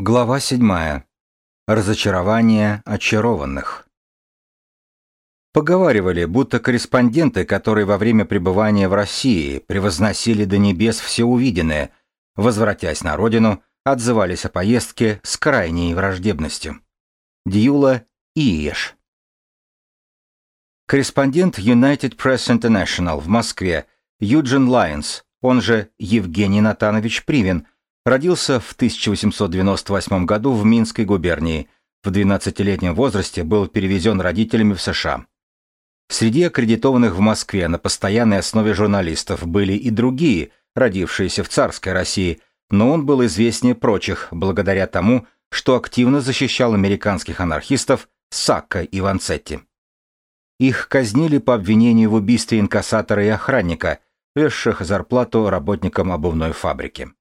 Глава 7. Разочарование очарованных. Поговаривали, будто корреспонденты, которые во время пребывания в России превозносили до небес все увиденное, возвратясь на родину, отзывались о поездке с крайней враждебностью. Дьюла Иеш. Корреспондент United Press International в Москве Юджин Лайонс, он же Евгений Натанович Привин, родился в 1898 году в Минской губернии. В 12-летнем возрасте был перевезен родителями в США. Среди аккредитованных в Москве на постоянной основе журналистов были и другие, родившиеся в царской России, но он был известнее прочих благодаря тому, что активно защищал американских анархистов Сакка и Ванцетти. Их казнили по обвинению в убийстве инкассатора и охранника, весших зарплату работникам обувной фабрики.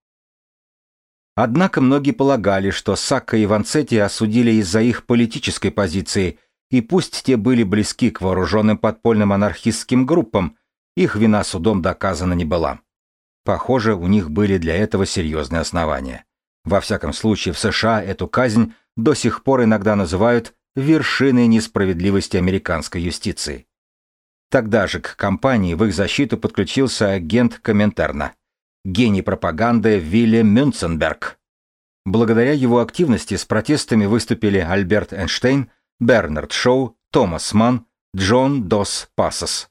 Однако многие полагали, что Сакка и Ванцетти осудили из-за их политической позиции, и пусть те были близки к вооруженным подпольным анархистским группам, их вина судом доказана не была. Похоже, у них были для этого серьезные основания. Во всяком случае, в США эту казнь до сих пор иногда называют вершиной несправедливости американской юстиции. Тогда же к компании в их защиту подключился агент Коминтерна – гений пропаганды Вильям Мюнценберг. Благодаря его активности с протестами выступили Альберт Эйнштейн, Бернард Шоу, Томас Манн, Джон Дос Пасос.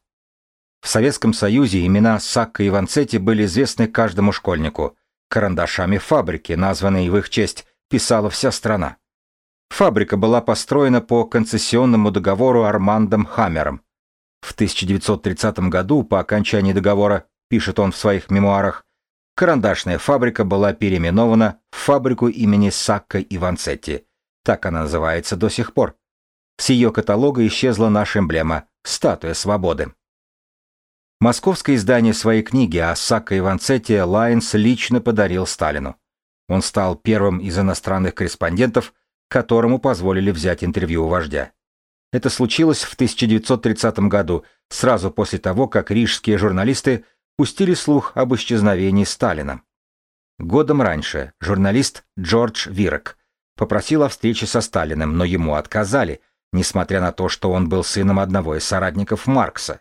В Советском Союзе имена Сакка и Ванцетти были известны каждому школьнику. Карандашами фабрики, названные в их честь, писала вся страна. Фабрика была построена по концессионному договору Армандом Хаммером. В 1930 году, по окончании договора, пишет он в своих мемуарах, Карандашная фабрика была переименована в фабрику имени Сакка и Ванцетти. Так она называется до сих пор. С ее каталога исчезла наша эмблема – статуя свободы. Московское издание своей книги о Сакко и Ванцетти Лайнс лично подарил Сталину. Он стал первым из иностранных корреспондентов, которому позволили взять интервью у вождя. Это случилось в 1930 году, сразу после того, как рижские журналисты – пустили слух об исчезновении Сталина. Годом раньше журналист Джордж Вирек попросил о встрече со Сталиным, но ему отказали, несмотря на то, что он был сыном одного из соратников Маркса.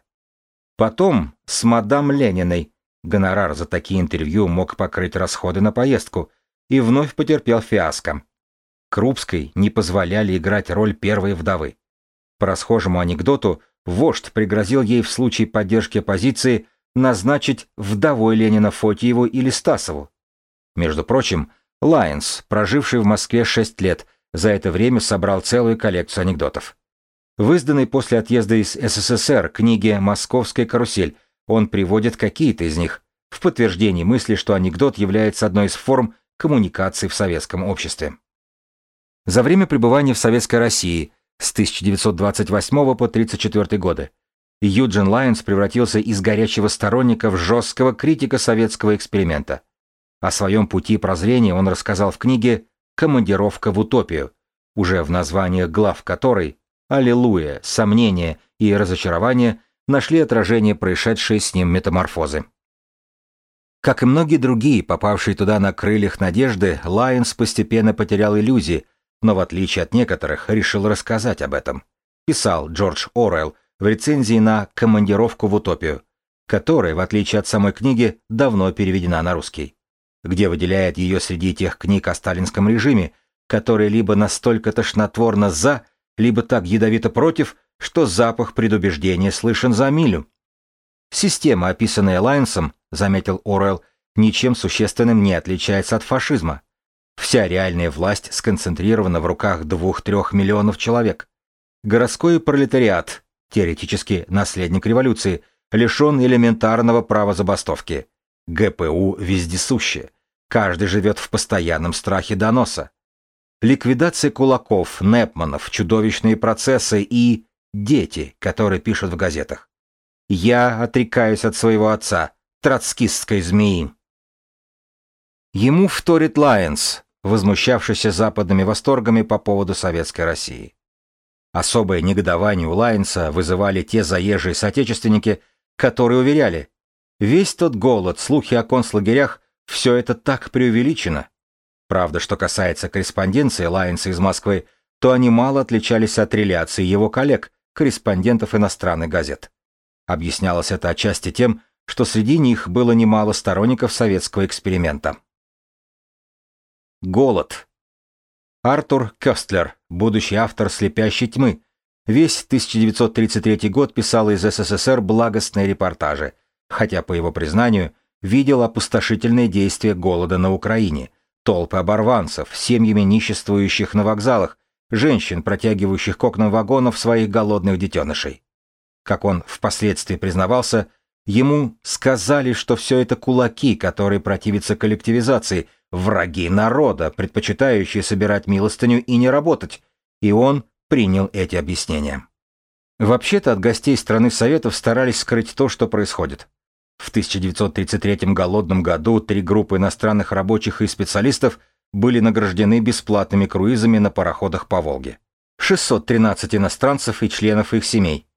Потом с мадам Лениной гонорар за такие интервью мог покрыть расходы на поездку и вновь потерпел фиаско. Крупской не позволяли играть роль первой вдовы. По расхожему анекдоту, вождь пригрозил ей в случае поддержки оппозиции назначить вдовой Ленина Фотиеву или Стасову. Между прочим, Лайенс, проживший в Москве 6 лет, за это время собрал целую коллекцию анекдотов. В изданной после отъезда из СССР книге «Московская карусель» он приводит какие-то из них, в подтверждении мысли, что анекдот является одной из форм коммуникации в советском обществе. За время пребывания в Советской России с 1928 по 1934 годы Юджин Лайонс превратился из горячего сторонника в жесткого критика советского эксперимента. О своем пути прозрения он рассказал в книге «Командировка в утопию», уже в названиях глав которой «Аллилуйя», «Сомнение» и «Разочарование» нашли отражение происшедшей с ним метаморфозы. Как и многие другие, попавшие туда на крыльях надежды, Лайонс постепенно потерял иллюзии, но в отличие от некоторых решил рассказать об этом. Писал Джордж Оруэлл в рецензии на «Командировку в утопию», которая, в отличие от самой книги, давно переведена на русский, где выделяет ее среди тех книг о сталинском режиме, которые либо настолько тошнотворно «за», либо так ядовито против, что запах предубеждения слышен за милю. Система, описанная Лайнсом, заметил Оруэлл, ничем существенным не отличается от фашизма. Вся реальная власть сконцентрирована в руках двух-трех миллионов человек. Городской пролетариат, теоретически наследник революции, лишен элементарного права забастовки. ГПУ вездесуще. Каждый живет в постоянном страхе доноса. Ликвидация кулаков, Непманов, чудовищные процессы и дети, которые пишут в газетах. Я отрекаюсь от своего отца, троцкистской змеи. Ему вторит Лайенс, возмущавшийся западными восторгами по поводу Советской России. Особое негодование у Лайнса вызывали те заезжие соотечественники, которые уверяли, весь тот голод, слухи о концлагерях, все это так преувеличено. Правда, что касается корреспонденции Лайенса из Москвы, то они мало отличались от реляций его коллег, корреспондентов иностранных газет. Объяснялось это отчасти тем, что среди них было немало сторонников советского эксперимента. Голод. Артур Кёстлер, будущий автор «Слепящей тьмы», весь 1933 год писал из СССР благостные репортажи, хотя, по его признанию, видел опустошительные действия голода на Украине, толпы оборванцев, семьями ниществующих на вокзалах, женщин, протягивающих к окнам вагонов своих голодных детенышей. Как он впоследствии признавался, ему сказали, что все это кулаки, которые противятся коллективизации, враги народа, предпочитающие собирать милостыню и не работать, и он принял эти объяснения. Вообще-то от гостей страны Советов старались скрыть то, что происходит. В 1933 голодном году три группы иностранных рабочих и специалистов были награждены бесплатными круизами на пароходах по Волге. 613 иностранцев и членов их семей.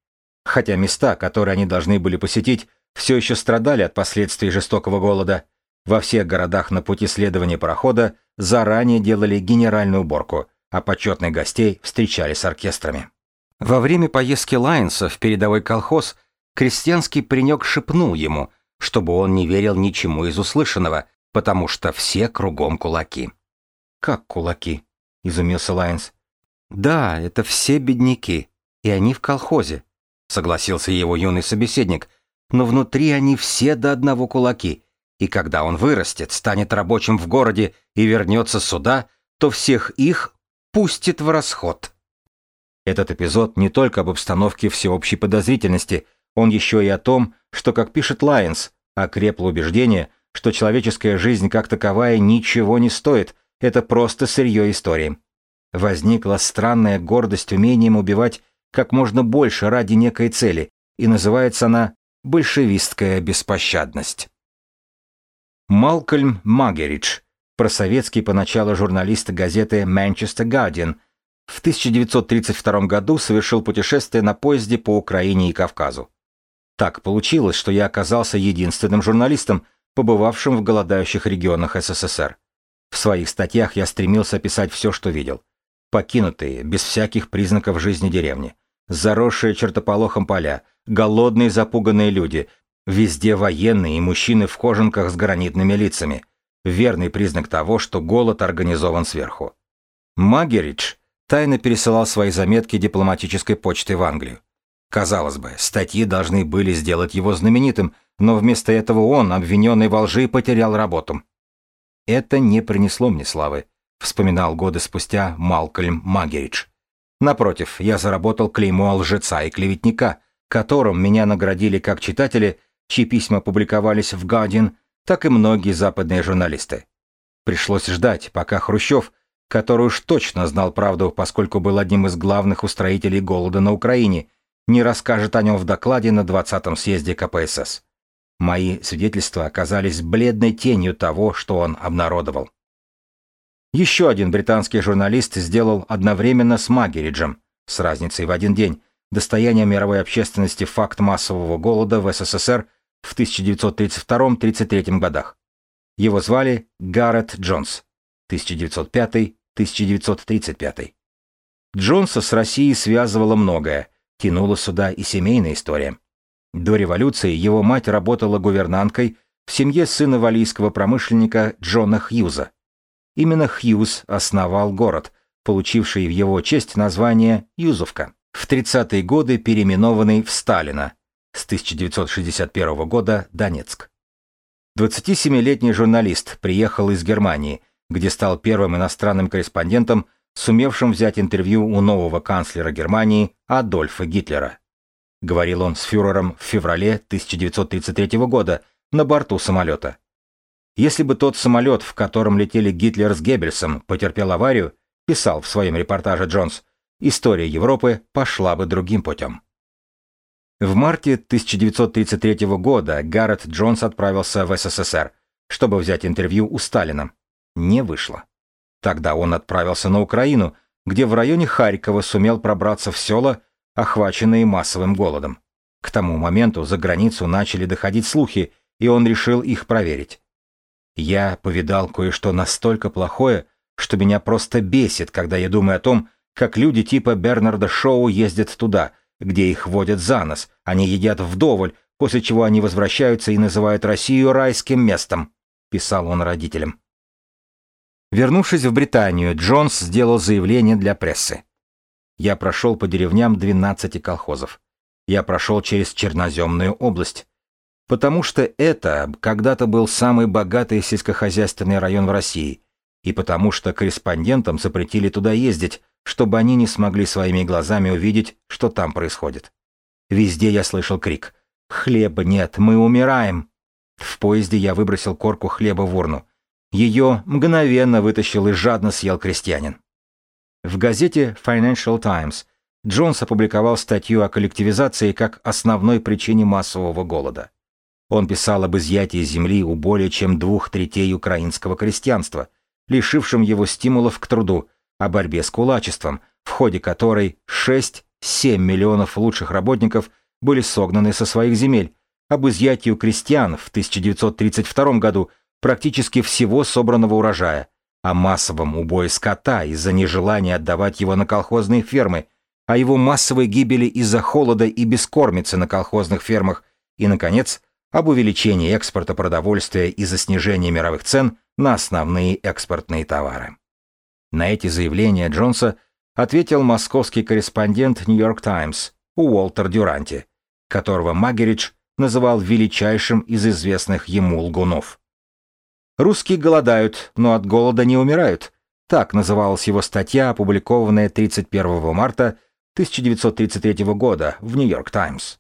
Хотя места, которые они должны были посетить, все еще страдали от последствий жестокого голода, во всех городах на пути следования парохода заранее делали генеральную уборку, а почетных гостей встречали с оркестрами. Во время поездки Лайнса в передовой колхоз крестьянский паренек шепнул ему, чтобы он не верил ничему из услышанного, потому что все кругом кулаки. «Как кулаки?» — изумился Лайнс. «Да, это все бедняки, и они в колхозе», — согласился его юный собеседник, «но внутри они все до одного кулаки, и когда он вырастет, станет рабочим в городе и вернется сюда, то всех их пустит в расход». Этот эпизод не только об обстановке всеобщей подозрительности, он еще и о том, что, как пишет Лайнс, окрепло убеждение, что человеческая жизнь как таковая ничего не стоит, это просто сырье истории. Возникла странная гордость умением убивать как можно больше ради некой цели, и называется она «большевистская беспощадность». Малкольм Магеридж, просоветский поначалу журналист газеты «Манчестер Гардиан», в 1932 году совершил путешествие на поезде по Украине и Кавказу. Так получилось, что я оказался единственным журналистом, побывавшим в голодающих регионах СССР. В своих статьях я стремился описать все, что видел. Покинутые, без всяких признаков жизни деревни, заросшие чертополохом поля, голодные запуганные люди, везде военные и мужчины в кожанках с гранитными лицами. Верный признак того, что голод организован сверху. Магеридж тайно пересылал свои заметки дипломатической почтой в Англию. Казалось бы, статьи должны были сделать его знаменитым, но вместо этого он, обвиненный во лжи, потерял работу. Это не принесло мне славы, вспоминал годы спустя Малкольм Магеридж. Напротив, я заработал клеймо лжеца и клеветника, которым меня наградили как читатели, чьи письма публиковались в Guardian, так и многие западные журналисты. Пришлось ждать, пока Хрущев, который уж точно знал правду, поскольку был одним из главных устроителей голода на Украине, не расскажет о нем в докладе на 20-м съезде КПСС. Мои свидетельства оказались бледной тенью того, что он обнародовал. Еще один британский журналист сделал одновременно с Магериджем, с разницей в один день, достояние мировой общественности факт массового голода в СССР в 1932-33 годах. Его звали Гаррет Джонс, 1905-1935. Джонса с Россией связывало многое, Тянула сюда и семейная история. До революции его мать работала гувернанткой в семье сына валийского промышленника Джона Хьюза. Именно Хьюз основал город, получивший в его честь название Юзовка, в 30-е годы переименованный в Сталина, с 1961 года Донецк. 27-летний журналист приехал из Германии, где стал первым иностранным корреспондентом сумевшим взять интервью у нового канцлера Германии Адольфа Гитлера. Говорил он с фюрером в феврале 1933 года на борту самолета. Если бы тот самолет, в котором летели Гитлер с Геббельсом, потерпел аварию, писал в своем репортаже Джонс, история Европы пошла бы другим путем. В марте 1933 года Гаррет Джонс отправился в СССР, чтобы взять интервью у Сталина. Не вышло. Тогда он отправился на Украину, где в районе Харькова сумел пробраться в села, охваченные массовым голодом. К тому моменту за границу начали доходить слухи, и он решил их проверить. Я повидал кое-что настолько плохое, что меня просто бесит, когда я думаю о том, как люди типа Бернарда Шоу ездят туда, где их водят за нос, они едят вдоволь, после чего они возвращаются и называют Россию райским местом», — писал он родителям. Вернувшись в Британию, Джонс сделал заявление для прессы. «Я прошел по деревням 12 колхозов. Я прошел через Черноземную область. Потому что это когда-то был самый богатый сельскохозяйственный район в России, и потому что корреспондентам запретили туда ездить, чтобы они не смогли своими глазами увидеть, что там происходит. Везде я слышал крик «Хлеба нет, мы умираем!». В поезде я выбросил корку хлеба в урну. Ее мгновенно вытащил и жадно съел крестьянин. В газете Financial Times Джонс опубликовал статью о коллективизации как основной причине массового голода. Он писал об изъятии земли у более чем двух третей украинского крестьянства, лишившем его стимулов к труду, о борьбе с кулачеством, в ходе которой 6-7 миллионов лучших работников были согнаны со своих земель, об изъятии у крестьян в 1932 году практически всего собранного урожая, о массовом убое скота из-за нежелания отдавать его на колхозные фермы, о его массовой гибели из-за холода и бескормицы на колхозных фермах и, наконец, об увеличении экспорта продовольствия из-за снижения мировых цен на основные экспортные товары. На эти заявления Джонса ответил московский корреспондент Нью-Йорк Таймс Уолтер Дюранти, которого Магеридж называл величайшим из известных ему лгунов. «Русские голодают, но от голода не умирают», так называлась его статья, опубликованная 31 марта 1933 года в Нью-Йорк Таймс.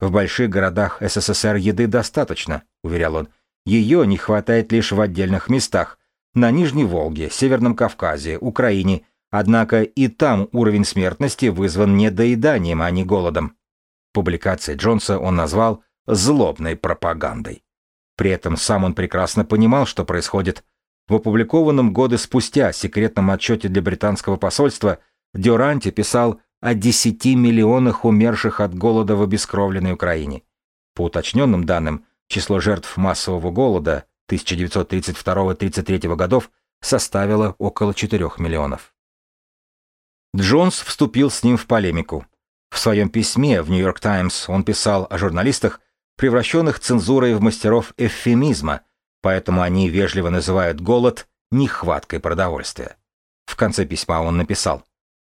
«В больших городах СССР еды достаточно», — уверял он. «Ее не хватает лишь в отдельных местах, на Нижней Волге, Северном Кавказе, Украине, однако и там уровень смертности вызван недоеданием, а не голодом. Публикации Джонса он назвал «злобной пропагандой». При этом сам он прекрасно понимал, что происходит. В опубликованном годы спустя секретном отчете для британского посольства Дюранти писал о 10 миллионах умерших от голода в обескровленной Украине. По уточненным данным, число жертв массового голода 1932-33 годов составила около 4 миллионов. Джонс вступил с ним в полемику. В своем письме в Нью-Йорк Таймс он писал о журналистах, превращенных цензурой в мастеров эвфемизма, поэтому они вежливо называют голод нехваткой продовольствия. В конце письма он написал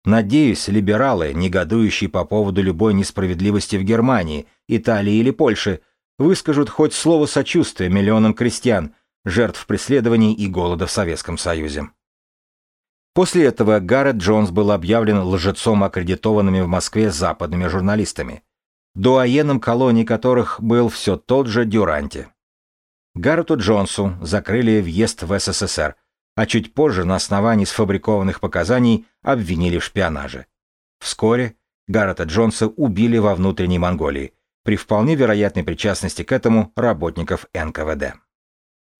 «Надеюсь, либералы, негодующие по поводу любой несправедливости в Германии, Италии или Польше, выскажут хоть слово сочувствия миллионам крестьян, жертв преследований и голода в Советском Союзе. После этого Гаррет Джонс был объявлен лжецом аккредитованными в Москве западными журналистами, дуаеном колонии которых был все тот же Дюранти. Гаррету Джонсу закрыли въезд в СССР, а чуть позже на основании сфабрикованных показаний обвинили в шпионаже. Вскоре Гаррета Джонса убили во внутренней Монголии, при вполне вероятной причастности к этому работников НКВД.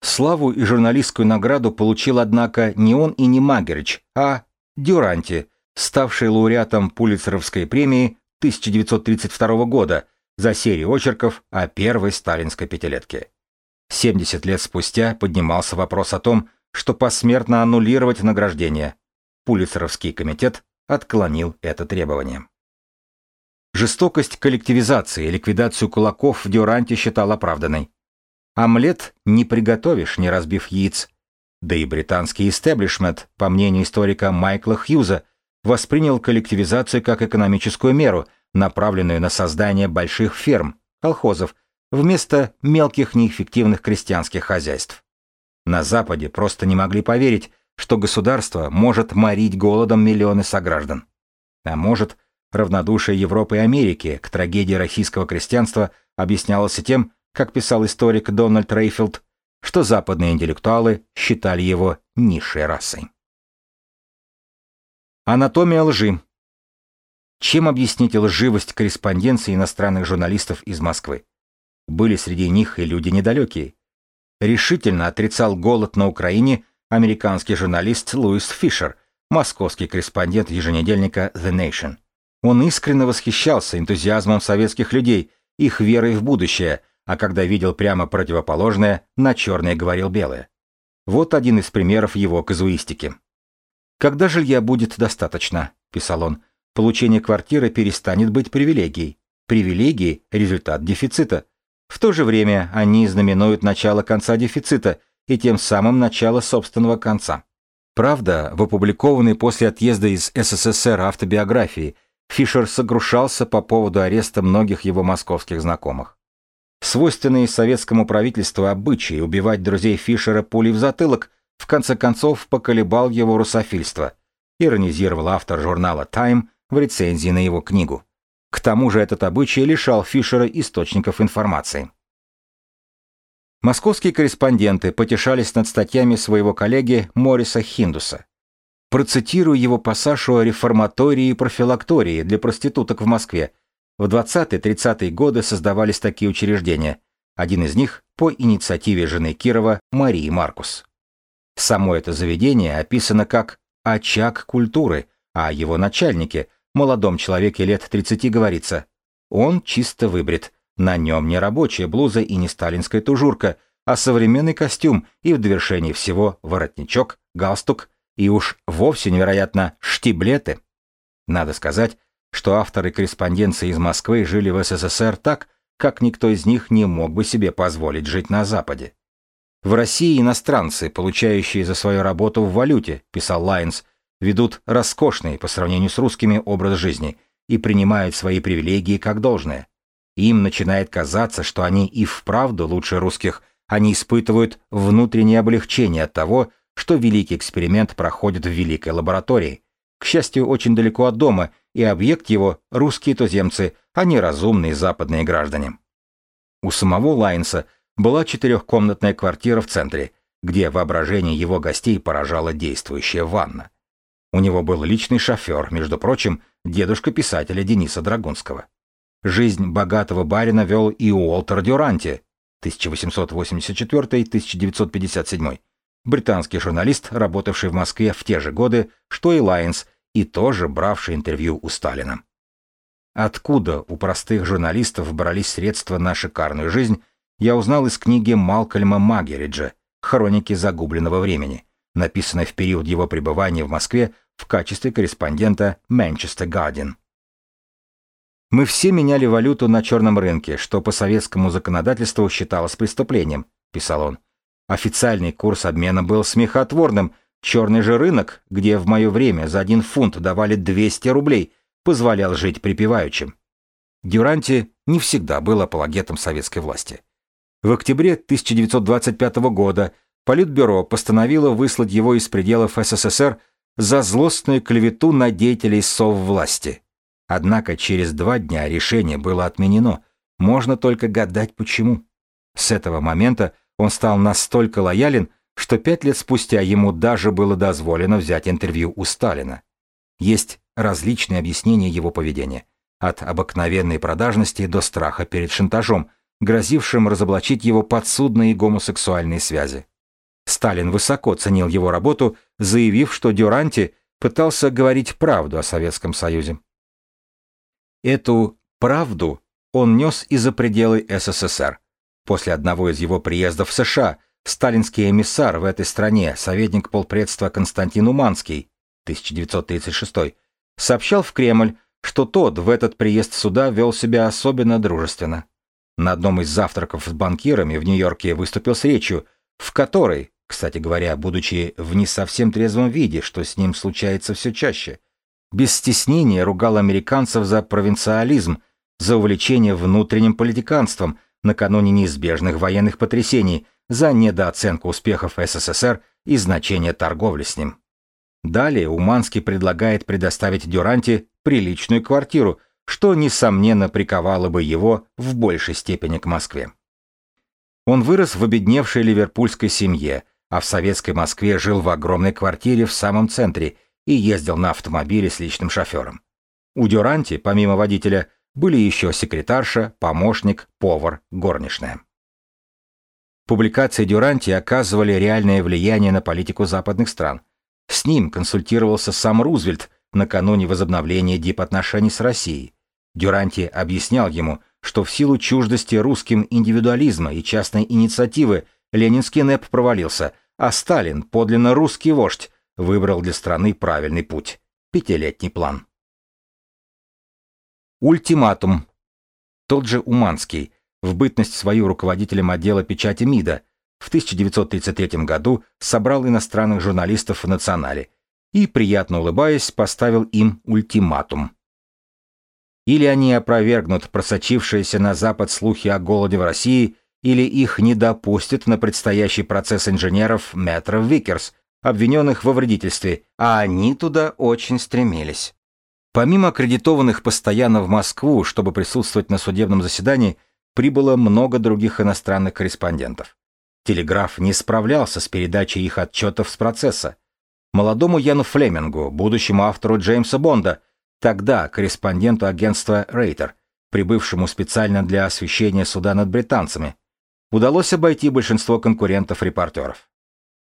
Славу и журналистскую награду получил, однако, не он и не Магерич, а Дюранти, ставший лауреатом Пулитцеровской премии 1932 года за серию очерков о первой сталинской пятилетке. 70 лет спустя поднимался вопрос о том, что посмертно аннулировать награждение. Пулитцеровский комитет отклонил это требование. Жестокость коллективизации и ликвидацию кулаков в Дюранте считал оправданной. Омлет не приготовишь, не разбив яиц. Да и британский истеблишмент, по мнению историка Майкла Хьюза, воспринял коллективизацию как экономическую меру, направленную на создание больших ферм, колхозов, вместо мелких неэффективных крестьянских хозяйств. На Западе просто не могли поверить, что государство может морить голодом миллионы сограждан. А может, Равнодушие Европы и Америки к трагедии российского крестьянства объяснялось тем, как писал историк Дональд Рейфилд, что западные интеллектуалы считали его низшей расой. Анатомия лжи. Чем объяснить лживость корреспонденции иностранных журналистов из Москвы? Были среди них и люди недалекие. Решительно отрицал голод на Украине американский журналист Луис Фишер, московский корреспондент еженедельника The Nation. Он искренне восхищался энтузиазмом советских людей, их верой в будущее, а когда видел прямо противоположное, на черное говорил белое. Вот один из примеров его казуистики. «Когда жилья будет достаточно», — писал он, — «получение квартиры перестанет быть привилегией. Привилегии — результат дефицита. В то же время они знаменуют начало конца дефицита и тем самым начало собственного конца». Правда, в опубликованной после отъезда из СССР автобиографии Фишер согрушался по поводу ареста многих его московских знакомых. Свойственные советскому правительству обычаи убивать друзей Фишера пулей в затылок в конце концов поколебал его русофильство, иронизировал автор журнала Time в рецензии на его книгу. К тому же этот обычай лишал Фишера источников информации. Московские корреспонденты потешались над статьями своего коллеги Мориса Хиндуса. Процитирую его пассаж о реформатории и профилактории для проституток в Москве. В 20-30-е годы создавались такие учреждения. Один из них по инициативе жены Кирова Марии Маркус. Само это заведение описано как «очаг культуры», а его начальнике, молодом человеке лет 30 говорится «он чисто выбрит, на нем не рабочая блуза и не сталинская тужурка, а современный костюм и в довершении всего воротничок, галстук и уж вовсе невероятно штиблеты. Надо сказать, что авторы корреспонденции из Москвы жили в СССР так, как никто из них не мог бы себе позволить жить на Западе. В России иностранцы, получающие за свою работу в валюте, писал Лайнс, ведут роскошный по сравнению с русскими образ жизни и принимают свои привилегии как должное. Им начинает казаться, что они и вправду лучше русских, они испытывают внутреннее облегчение от того, что великий эксперимент проходит в великой лаборатории. К счастью, очень далеко от дома, и объект его – русские туземцы, а не разумные западные граждане. У самого Лайнса была четырехкомнатная квартира в центре, где воображение его гостей поражала действующая ванна. У него был личный шофер, между прочим, дедушка писателя Дениса Драгунского. Жизнь богатого барина вел и Уолтер Дюранти, 1884-1957, британский журналист, работавший в Москве в те же годы, что и Лайнс, и тоже бравший интервью у Сталина. Откуда у простых журналистов брались средства на шикарную жизнь, я узнал из книги Малкольма Магериджа «Хроники загубленного времени», написанной в период его пребывания в Москве в качестве корреспондента Manchester Guardian. Мы все меняли валюту на черном рынке, что по советскому законодательству считалось преступлением, писал он. Официальный курс обмена был смехотворным. Черный же рынок, где в мое время за один фунт давали 200 рублей, позволял жить припеваючим. Дюранти не всегда был апологетом советской власти. В октябре 1925 года Политбюро постановило выслать его из пределов СССР за злостную клевету на деятелей соввласти. Однако через два дня решение было отменено. Можно только гадать почему. С этого момента он стал настолько лоялен, что пять лет спустя ему даже было дозволено взять интервью у Сталина. Есть различные объяснения его поведения. От обыкновенной продажности до страха перед шантажом, грозившим разоблачить его подсудные гомосексуальные связи. Сталин высоко ценил его работу, заявив, что Дюранти пытался говорить правду о Советском Союзе. Эту «правду» он нес и за пределы СССР. После одного из его приездов в США сталинский эмиссар в этой стране, советник полпредства Константин Уманский, 1936, сообщал в Кремль, что тот в этот приезд сюда вел себя особенно дружественно. На одном из завтраков с банкирами в Нью-Йорке выступил с речью, в которой, кстати говоря, будучи в не совсем трезвом виде, что с ним случается все чаще, без стеснения ругал американцев за провинциализм, за увлечение внутренним политиканством накануне неизбежных военных потрясений, за недооценку успехов СССР и значение торговли с ним. Далее Уманский предлагает предоставить Дюранти приличную квартиру, что, несомненно, приковало бы его в большей степени к Москве. Он вырос в обедневшей ливерпульской семье, а в советской Москве жил в огромной квартире в самом центре и ездил на автомобиле с личным шофером. У Дюранти, помимо водителя, были еще секретарша, помощник, повар, горничная. Публикации Дюранти оказывали реальное влияние на политику западных стран. С ним консультировался сам Рузвельт накануне возобновления дипотношений с Россией. Дюранти объяснял ему, что в силу чуждости русским индивидуализма и частной инициативы ленинский НЭП провалился, а Сталин, подлинно русский вождь, выбрал для страны правильный путь – пятилетний план. Ультиматум. Тот же Уманский, в бытность свою руководителем отдела печати МИДа, в 1933 году собрал иностранных журналистов в «Национале» и, приятно улыбаясь, поставил им ультиматум. Или они опровергнут просочившиеся на Запад слухи о голоде в России, или их не допустят на предстоящий процесс инженеров Метро-Виккерс, обвиненных во вредительстве, а они туда очень стремились. Помимо аккредитованных постоянно в Москву, чтобы присутствовать на судебном заседании, прибыло много других иностранных корреспондентов. Телеграф не справлялся с передачей их отчетов с процесса. Молодому Яну Флемингу, будущему автору Джеймса Бонда, тогда корреспонденту агентства Рейтер, прибывшему специально для освещения суда над британцами, удалось обойти большинство конкурентов-репортеров.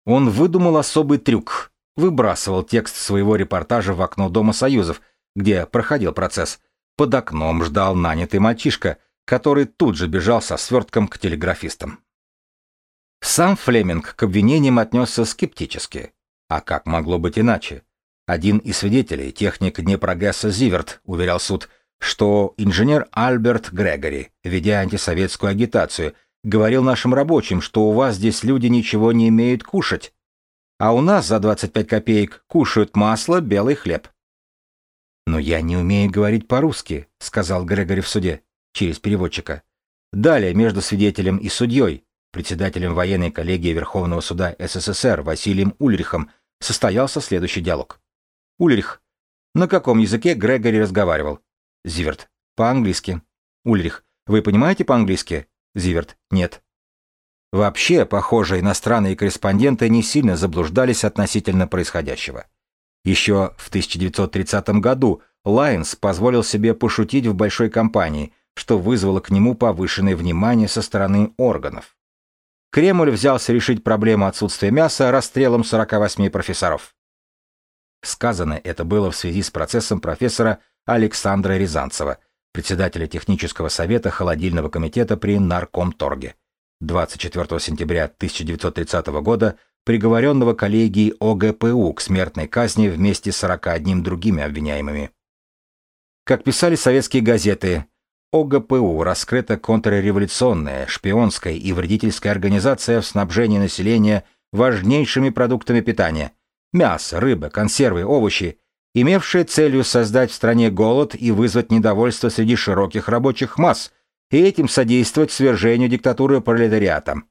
Он выдумал особый трюк, выбрасывал текст своего репортажа в окно Дома Союзов, где проходил процесс. Под окном ждал нанятый мальчишка, который тут же бежал со свертком к телеграфистам. Сам Флеминг к обвинениям отнесся скептически. А как могло быть иначе? Один из свидетелей, техник Днепрогесса Зиверт, уверял суд, что инженер Альберт Грегори, ведя антисоветскую агитацию, говорил нашим рабочим, что у вас здесь люди ничего не имеют кушать. А у нас за 25 копеек кушают масло, белый хлеб. «Но я не умею говорить по-русски», — сказал Грегори в суде, через переводчика. Далее, между свидетелем и судьей, председателем военной коллегии Верховного суда СССР Василием Ульрихом, состоялся следующий диалог. Ульрих. На каком языке Грегори разговаривал? Зиверт. По-английски. Ульрих. Вы понимаете по-английски? Зиверт. Нет. Вообще, похоже, иностранные корреспонденты не сильно заблуждались относительно происходящего. Еще в 1930 году Лайнс позволил себе пошутить в большой компании, что вызвало к нему повышенное внимание со стороны органов. Кремль взялся решить проблему отсутствия мяса расстрелом 48 профессоров. Сказано это было в связи с процессом профессора Александра Рязанцева, председателя технического совета холодильного комитета при Наркомторге, 24 сентября 1930 года приговоренного коллегией ОГПУ к смертной казни вместе с 41 другими обвиняемыми. Как писали советские газеты, ОГПУ раскрыта контрреволюционная, шпионская и вредительская организация в снабжении населения важнейшими продуктами питания – мясо, рыба, консервы, овощи, имевшая целью создать в стране голод и вызвать недовольство среди широких рабочих масс и этим содействовать свержению диктатуры пролетариата.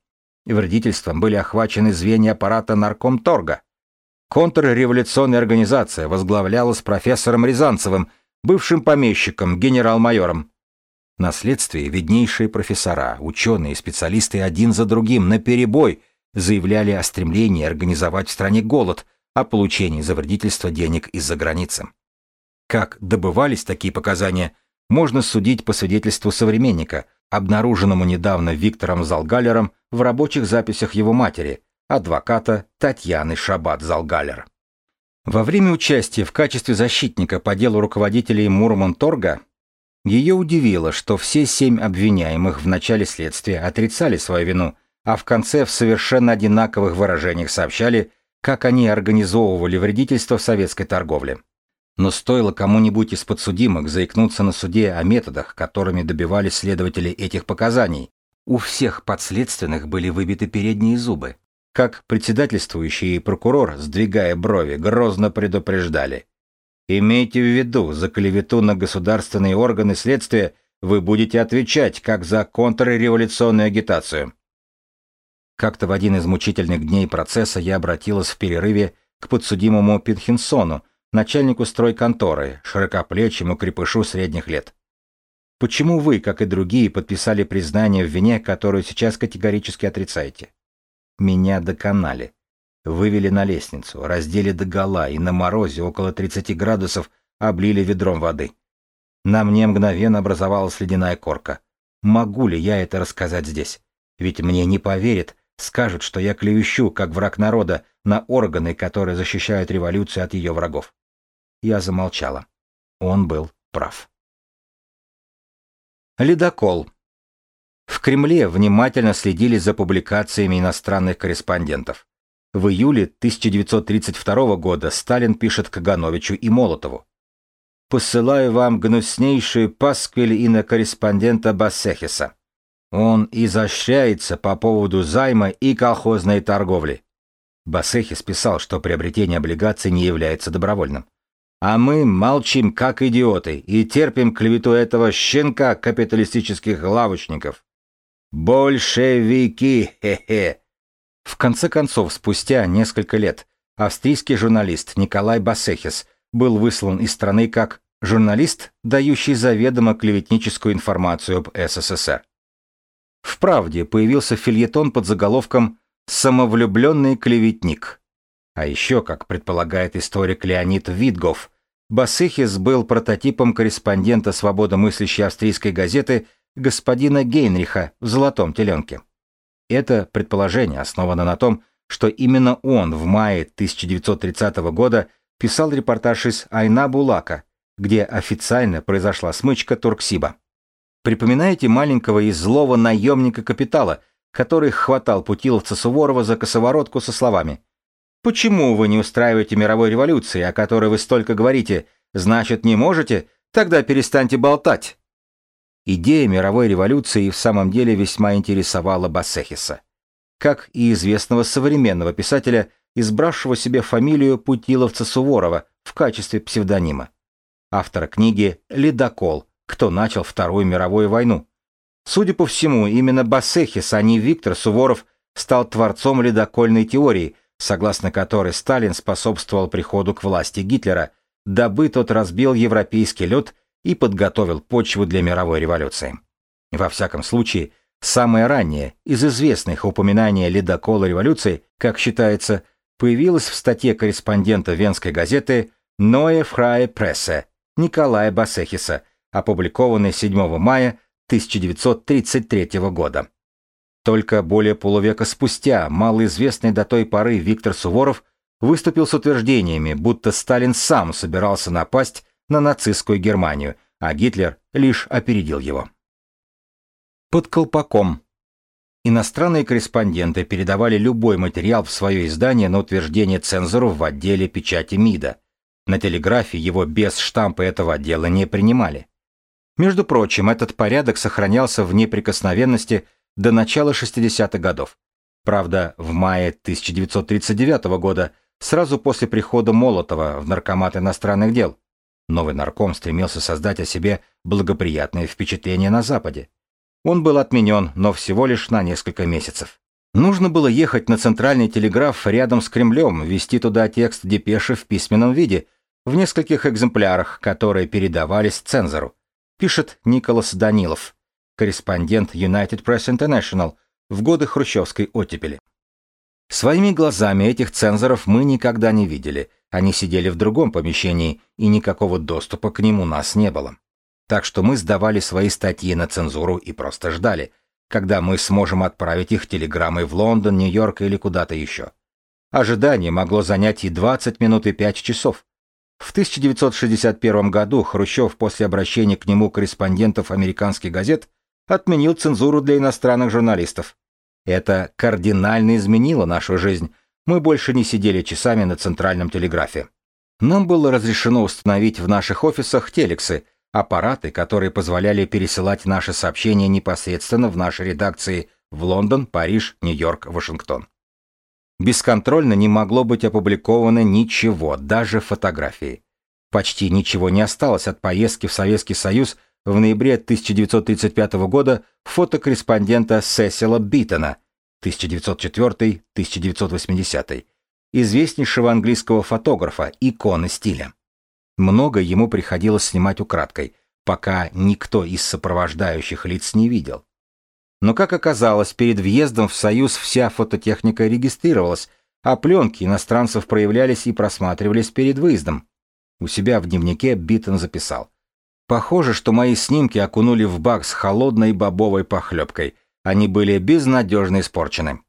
Вредительством были охвачены звенья аппарата наркомторга. Контрреволюционная организация возглавлялась профессором Рязанцевым, бывшим помещиком, генерал-майором. На виднейшие профессора, ученые и специалисты один за другим наперебой заявляли о стремлении организовать в стране голод, о получении за вредительство денег из-за границы. Как добывались такие показания, можно судить по свидетельству современника, обнаруженному недавно Виктором Залгалером в рабочих записях его матери, адвоката Татьяны Шабат-Залгалер. Во время участия в качестве защитника по делу руководителей Мурманторга ее удивило, что все семь обвиняемых в начале следствия отрицали свою вину, а в конце в совершенно одинаковых выражениях сообщали, как они организовывали вредительство в советской торговле. Но стоило кому-нибудь из подсудимых заикнуться на суде о методах, которыми добивались следователи этих показаний, у всех подследственных были выбиты передние зубы. Как председательствующий прокурор, сдвигая брови, грозно предупреждали. Имейте в виду, за клевету на государственные органы следствия вы будете отвечать, как за контрреволюционную агитацию. Как-то в один из мучительных дней процесса я обратилась в перерыве к подсудимому Пинхенсону, начальнику стройконторы, широкоплечему крепышу средних лет. Почему вы, как и другие, подписали признание в вине, которую сейчас категорически отрицаете? Меня доконали. Вывели на лестницу, раздели до гола и на морозе около 30 градусов облили ведром воды. На мне мгновенно образовалась ледяная корка. Могу ли я это рассказать здесь? Ведь мне не поверят, скажут, что я клевещу, как враг народа, на органы, которые защищают революцию от ее врагов. Я замолчала. Он был прав. Ледокол. В Кремле внимательно следили за публикациями иностранных корреспондентов. В июле 1932 года Сталин пишет Кагановичу и Молотову. «Посылаю вам гнуснейший пасквиль корреспондента Бассехиса. Он изощряется по поводу займа и колхозной торговли». Бассехис писал, что приобретение облигаций не является добровольным. А мы молчим, как идиоты, и терпим клевету этого щенка капиталистических лавочников. Большевики, хе-хе. В конце концов, спустя несколько лет, австрийский журналист Николай Басехис был выслан из страны как журналист, дающий заведомо клеветническую информацию об СССР. В «Правде» появился фильетон под заголовком «Самовлюбленный клеветник», а еще, как предполагает историк Леонид Витгоф, Басыхис был прототипом корреспондента свободомыслящей австрийской газеты господина Гейнриха в «Золотом теленке». Это предположение основано на том, что именно он в мае 1930 года писал репортаж из Айна Булака, где официально произошла смычка Турксиба. Припоминаете маленького и злого наемника капитала, который хватал путиловца Суворова за косоворотку со словами Почему вы не устраиваете мировой революции, о которой вы столько говорите? Значит, не можете? Тогда перестаньте болтать. Идея мировой революции в самом деле весьма интересовала Бассехиса. Как и известного современного писателя, избравшего себе фамилию Путиловца Суворова в качестве псевдонима. Автора книги «Ледокол. Кто начал Вторую мировую войну». Судя по всему, именно Бассехис, а не Виктор Суворов, стал творцом ледокольной теории – согласно которой Сталин способствовал приходу к власти Гитлера, дабы тот разбил европейский лед и подготовил почву для мировой революции. Во всяком случае, самое раннее из известных упоминаний ледокола революции, как считается, появилось в статье корреспондента Венской газеты «Neue Freie Presse» Николая Басехиса, опубликованной 7 мая 1933 года. Только более полувека спустя малоизвестный до той поры Виктор Суворов выступил с утверждениями, будто Сталин сам собирался напасть на нацистскую Германию, а Гитлер лишь опередил его. Под колпаком. Иностранные корреспонденты передавали любой материал в свое издание на утверждение цензору в отделе печати МИДа. На телеграфе его без штампа этого отдела не принимали. Между прочим, этот порядок сохранялся в неприкосновенности до начала 60-х годов. Правда, в мае 1939 года, сразу после прихода Молотова в Наркомат иностранных дел, новый нарком стремился создать о себе благоприятное впечатление на Западе. Он был отменен, но всего лишь на несколько месяцев. Нужно было ехать на центральный телеграф рядом с Кремлем, вести туда текст депеши в письменном виде, в нескольких экземплярах, которые передавались цензору, пишет Николас Данилов корреспондент United Press International в годы хрущевской оттепели. Своими глазами этих цензоров мы никогда не видели, они сидели в другом помещении, и никакого доступа к ним у нас не было. Так что мы сдавали свои статьи на цензуру и просто ждали, когда мы сможем отправить их телеграммой в Лондон, Нью-Йорк или куда-то еще. Ожидание могло занять и 20 минут и 5 часов. В 1961 году Хрущев после обращения к нему корреспондентов американских газет отменил цензуру для иностранных журналистов. Это кардинально изменило нашу жизнь. Мы больше не сидели часами на центральном телеграфе. Нам было разрешено установить в наших офисах телексы, аппараты, которые позволяли пересылать наши сообщения непосредственно в наши редакции в Лондон, Париж, Нью-Йорк, Вашингтон. Бесконтрольно не могло быть опубликовано ничего, даже фотографии. Почти ничего не осталось от поездки в Советский Союз в ноябре 1935 года фотокорреспондента Сесила Биттона 1904-1980, известнейшего английского фотографа, иконы стиля. Много ему приходилось снимать украдкой, пока никто из сопровождающих лиц не видел. Но, как оказалось, перед въездом в Союз вся фототехника регистрировалась, а пленки иностранцев проявлялись и просматривались перед выездом. У себя в дневнике Биттон записал – Похоже, что мои снимки окунули в бак с холодной бобовой похлебкой. Они были безнадежно испорчены.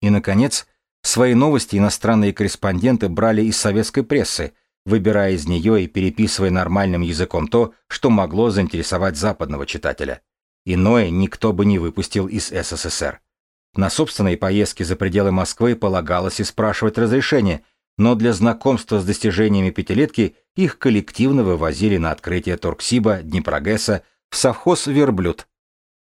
И, наконец, свои новости иностранные корреспонденты брали из советской прессы, выбирая из нее и переписывая нормальным языком то, что могло заинтересовать западного читателя. Иное никто бы не выпустил из СССР. На собственные поездки за пределы Москвы полагалось испрашивать разрешение, но для знакомства с достижениями пятилетки их коллективно вывозили на открытие Торксиба, Днепрогесса, в совхоз «Верблюд».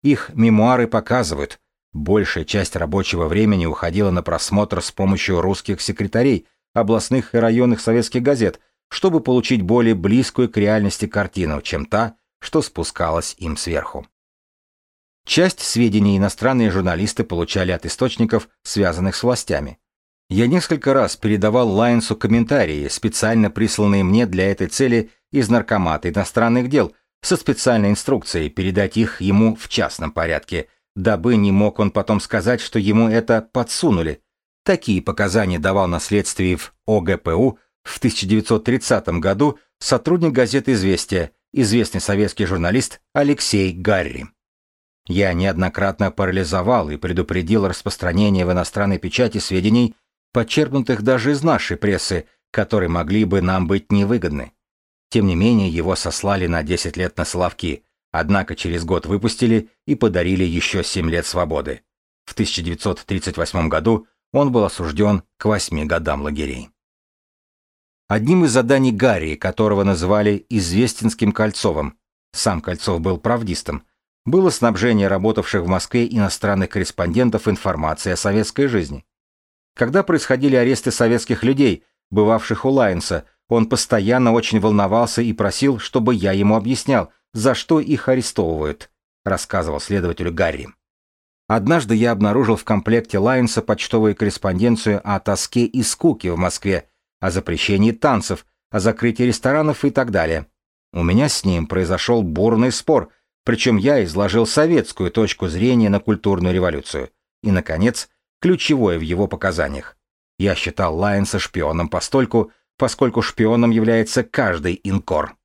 Их мемуары показывают, большая часть рабочего времени уходила на просмотр с помощью русских секретарей, областных и районных советских газет, чтобы получить более близкую к реальности картину, чем та, что спускалась им сверху. Часть сведений иностранные журналисты получали от источников, связанных с властями. Я несколько раз передавал Лайнсу комментарии, специально присланные мне для этой цели из Наркомата иностранных дел, со специальной инструкцией передать их ему в частном порядке, дабы не мог он потом сказать, что ему это подсунули. Такие показания давал на следствии в ОГПУ в 1930 году сотрудник газеты «Известия», известный советский журналист Алексей Гарри. Я неоднократно парализовал и предупредил распространение в иностранной печати сведений, подчеркнутых даже из нашей прессы, которые могли бы нам быть невыгодны. Тем не менее, его сослали на 10 лет на Соловки, однако через год выпустили и подарили еще 7 лет свободы. В 1938 году он был осужден к 8 годам лагерей. Одним из заданий Гарри, которого называли Известинским Кольцовым, сам Кольцов был правдистом, было снабжение работавших в Москве иностранных корреспондентов информацией о советской жизни. Когда происходили аресты советских людей, бывавших у Лайнса, он постоянно очень волновался и просил, чтобы я ему объяснял, за что их арестовывают, рассказывал следователю Гарри. Однажды я обнаружил в комплекте Лайнса почтовую корреспонденцию о тоске и скуке в Москве, о запрещении танцев, о закрытии ресторанов и так далее. У меня с ним произошел бурный спор, причем я изложил советскую точку зрения на культурную революцию. И, наконец, ключевое в его показаниях. Я считал Лайнса шпионом постольку, поскольку шпионом является каждый инкор.